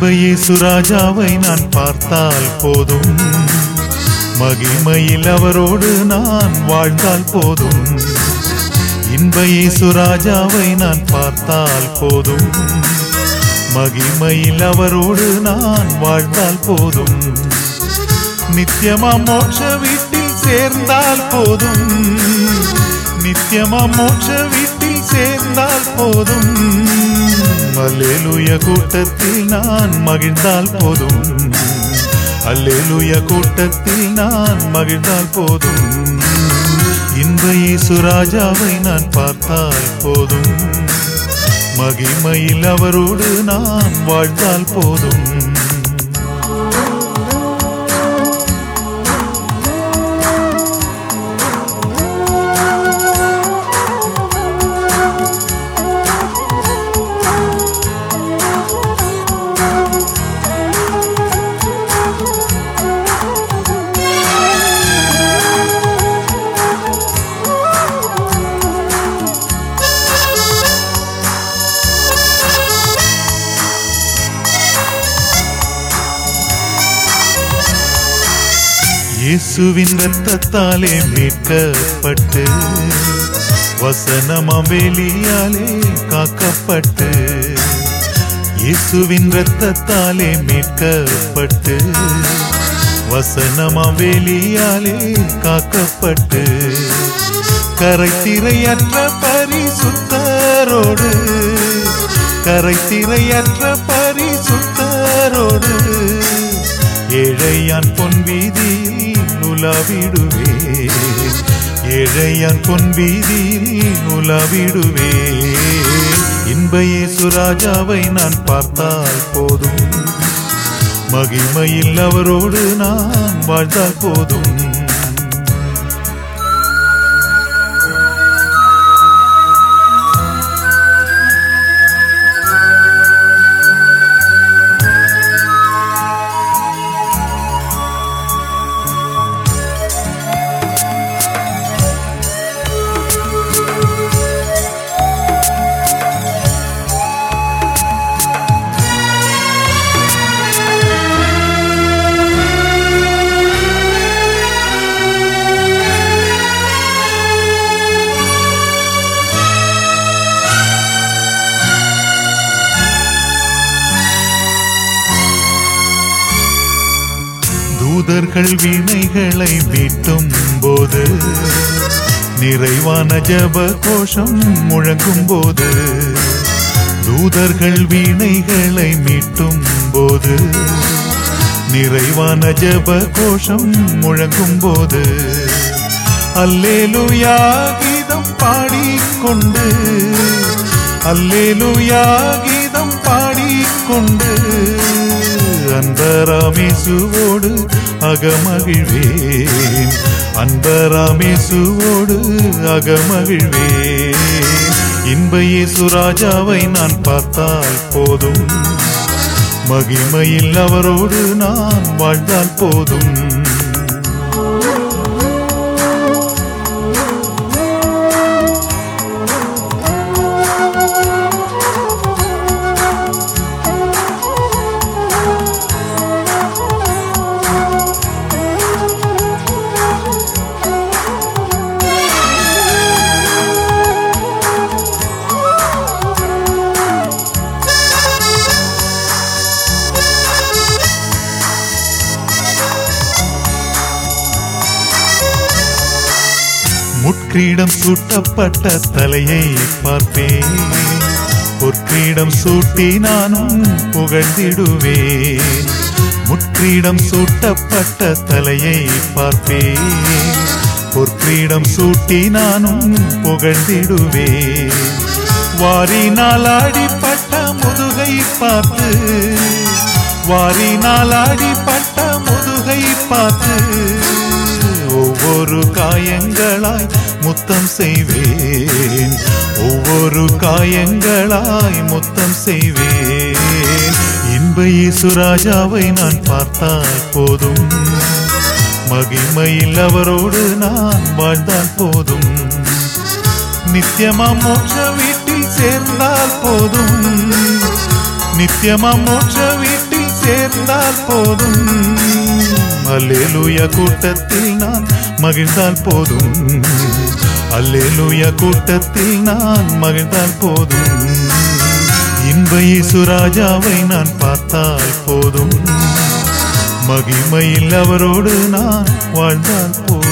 அன்பையே சுராஜாவை நான் பார்த்தால் போதும். மகிமையில் அவரோடு நான் வாழ்ந்தால் போதும். இன்பையே சுராஜாவை நான் பார்த்தால் போதும். மகிமையில் அவரோடு நான் வாழ்ந்தால் போதும். நித்தியமா மோட்ச வீட்டில் சேர்ந்தால் போதும். நித்தியமா மோட்ச வீட்டில் சேர்ந்தால் போதும். அல்லேலுய கூட்டத்தில் நான் மகிழ்ந்தால் போதும். அல்லேலுய கூட்டத்தில் நான் மகிழ்ந்தால் போதும். இன்ப இயேசு ராஜாவை நான் பார்த்தால் போதும். மகிமையில் அவரோடு நான் வாழ்ந்தால் போதும். இயேசுவின் ரத்தத்தாலே மீட்கப்பட்டு வசனமாம் வேலியாலே காக்கப்பட்டு இயேசுவின் ரத்தத்தாலே மீட்கப்பட்டு வசனமாம் வேலியாலே காக்கப்பட்டு கரைத்திரையற்ற பரிசுத்தரோடு கரைத்திரையற்ற பரிசுத்தரோடு ஏழையான் பொன் வீதியில் உலாவிடுவே ஏழையான் பொன் வீதியில் இன்பையே சுராஜாவை நான் பார்த்தால் போதும். மகிமையில் அவரோடு நான் வாழ்ந்தால் போதும். தூதர்கள் வினைகளை மீட்டும் போது நிறைவான ஜப கோஷம் முழங்கும் போது தூதர்கள் வீணைகளை மீட்டும் போது நிறைவான ஜப கோஷம் முழங்கும் போது அல்லேலூயா கீதம் பாடிக்கொண்டு அல்லேலூயா கீதம் பாடிக்கொண்டு அன்பராமேசுவோடு அகமகிழ்வேன். அன்பராமேசுவோடு அகமகிழ்வேன். இன்ப இயேசு ராஜாவை நான் பார்த்தால் போதும். மகிமையில் அவரோடு நான் வாழ்ந்தால் போதும். பொற்கிரீடம் சூட்டப்பட்ட தலையை பார்ப்பேன். பொற்கிரீடம் சூட்டி நானும் புகழ்ந்திடுவேன். முற்கிரீடம் சூட்டப்பட்ட தலையை பார்ப்பேன். பொற்கிரீடம் சூட்டி நானும் புகழ்ந்திடுவேன். வாரினால் ஆடிப்பட்ட முதுகை பார்த்து வாரினால் ஆடிப்பட்ட முதுகை பார்த்து ஒவ்வொரு காயங்களாய் முத்தம் செய்வேன். ஒவ்வொரு காயங்களாய் முத்தம் செய்வேன். இன்ப இசுராஜாவை நான் பார்த்தால் போதும். மகிமையில் அவரோடு நான் வாழ்ந்தால் போதும். நித்தியமா மோட்ச வீட்டில் சேர்ந்தால் போதும். நித்தியமா மோட்ச வீட்டில் சேர்ந்தால் போதும். அல்லேலூயா கூட்டத்தில் நான் மகிழ்ந்தால் போதும். அல்லேலூயா கூட்டத்தில் நான் மகிழ்ந்தால் போதும். இன்ப இயேசு நான் பார்த்தால் போதும். மகிமையில் அவரோடு நான் வாழ்ந்தால் போதும்.